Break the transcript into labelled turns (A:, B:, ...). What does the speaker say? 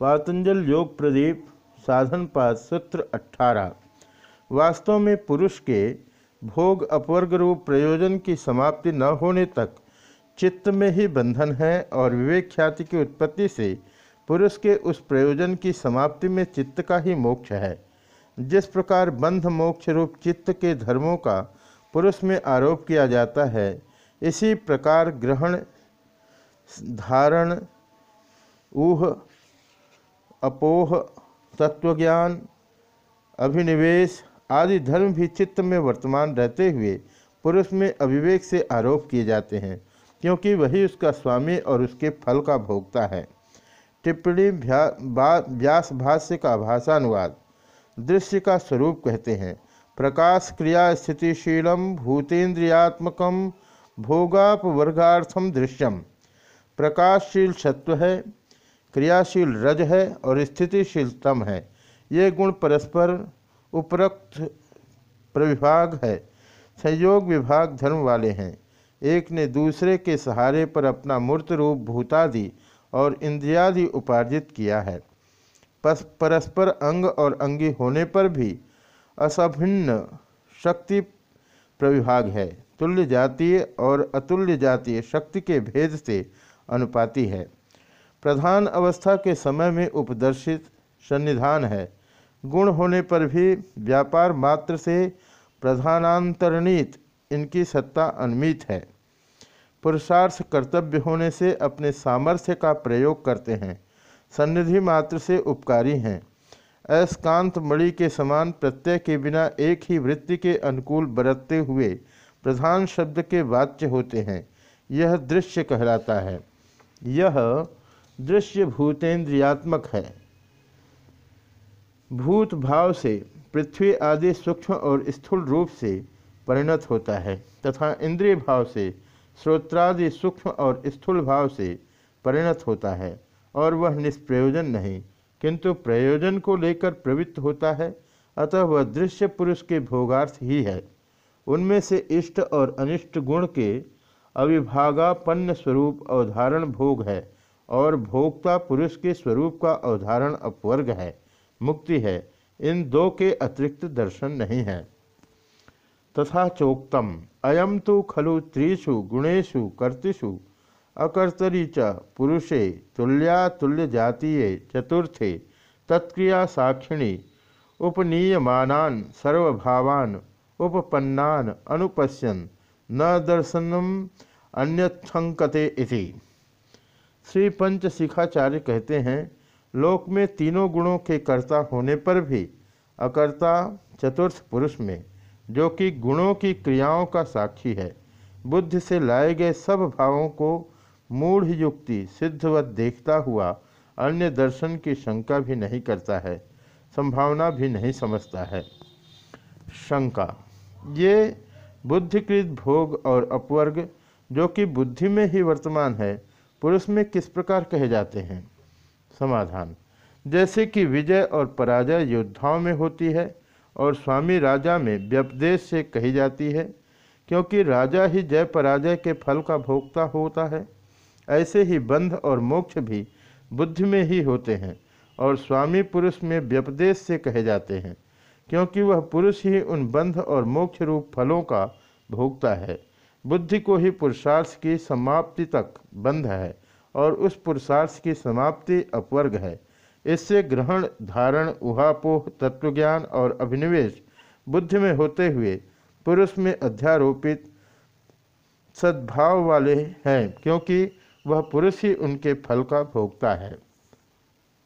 A: पातंजल योग प्रदीप, साधन पाद सूत्र 18 वास्तव में पुरुष के भोग अपवर्ग रूप प्रयोजन की समाप्ति न होने तक चित्त में ही बंधन है और विवेक ख्याति की उत्पत्ति से पुरुष के उस प्रयोजन की समाप्ति में चित्त का ही मोक्ष है। जिस प्रकार बंध मोक्ष रूप चित्त के धर्मों का पुरुष में आरोप किया जाता है, इसी प्रकार ग्रहण, धारण, ऊह अपोह, तत्वज्ञान, अभिनिवेश आदि धर्म भी चित्त में वर्तमान रहते हुए पुरुष में अविवेक से आरोप किए जाते हैं, क्योंकि वही उसका स्वामी और उसके फल का भोगता है। टिप्पणी व्यास भाष्य का भाषानुवाद, दृश्य का स्वरूप कहते हैं। प्रकाश क्रिया स्थितिशीलम भूतेन्द्रियात्मक भोगापवर्गार्थम दृश्यम। प्रकाशशील सत्व है क्रियाशील रज है और स्थितिशील तम है। ये गुण परस्पर उपरक्त प्रविभाग है। संयोग विभाग धर्म वाले हैं। एक ने दूसरे के सहारे पर अपना मूर्त रूप भूतादि और इंद्रियादि उपार्जित किया है। परस्पर अंग और अंगी होने पर भी असभिन्न शक्ति प्रविभाग है। तुल्य जातीय और अतुल्य जातीय शक्ति के भेद से अनुपाति है। प्रधान अवस्था के समय में उपदर्शित सन्निधान है। गुण होने पर भी व्यापार मात्र से प्रधानांतरणित इनकी सत्ता अन्मित है। पुरुषार्थ कर्तव्य होने से अपने सामर्थ्य का प्रयोग करते हैं। सन्निधि मात्र से उपकारी हैं। अयस्कांत मणि के समान प्रत्यय के बिना एक ही वृत्ति के अनुकूल बरतते हुए प्रधान शब्द के वाच्य होते हैं। यह दृश्य कहलाता है। यह दृश्य भूतेन्द्रियात्मक है। भूत भाव से पृथ्वी आदि सूक्ष्म और स्थूल रूप से परिणत होता है तथा इंद्रिय भाव से श्रोत्रादि सूक्ष्म और स्थूल भाव से परिणत होता है और वह निष्प्रयोजन नहीं, किंतु प्रयोजन को लेकर प्रवृत्त होता है, अतः वह दृश्य पुरुष के भोगार्थ ही है। उनमें से इष्ट और अनिष्ट गुण के अविभागापन्न स्वरूप अवधारण भोग है। और भोक्ता पुरुष के स्वरूप का अवधारण अपवर्ग है, मुक्ति है। इन दो के अतिरिक्त दर्शन नहीं है। तथा चोक्तम अयम तो खलु त्रिषु गुणेशु कर्तिषु, अकर्तरी च, पुरुषे, तुल्या तुल्य जातीय, चतुर्थे, तत्क्रिया साक्षिणी, उपनीयमानान, सर्वभावान, उपपन्नान अनुपश्यन न दर्शनम अन्यथंकते इति। श्री पंच शिखाचार्य कहते हैं, लोक में तीनों गुणों के कर्ता होने पर भी अकर्ता चतुर्थ पुरुष में, जो कि गुणों की क्रियाओं का साक्षी है, बुद्धि से लाए गए सब भावों को मूढ़ युक्ति सिद्धवत देखता हुआ अन्य दर्शन की शंका भी नहीं करता है, संभावना भी नहीं समझता है। शंका। ये बुद्धिकृत भोग और अपवर्ग, जो कि बुद्धि में ही वर्तमान है पुरुष में किस प्रकार कहे जाते हैं? समाधान। जैसे कि विजय और पराजय योद्धाओं में होती है और स्वामी राजा में व्यपदेश से कही जाती है, क्योंकि राजा ही जय पराजय के फल का भोगता होता है। ऐसे ही बंध और मोक्ष भी बुद्धि में ही होते हैं और स्वामी पुरुष में व्यपदेश से कहे जाते हैं, क्योंकि वह पुरुष ही उन बंध और मोक्ष रूप फलों का भोगता है। बुद्धि को ही पुरुषार्थ की समाप्ति तक बंध है और उस पुरुषार्थ की समाप्ति अपवर्ग है। इससे ग्रहण, धारण, उहापोह, तत्वज्ञान और अभिनिवेश बुद्धि में होते हुए पुरुष में अध्यारोपित सद्भाव वाले हैं, क्योंकि वह पुरुष ही उनके फल का भोगता है।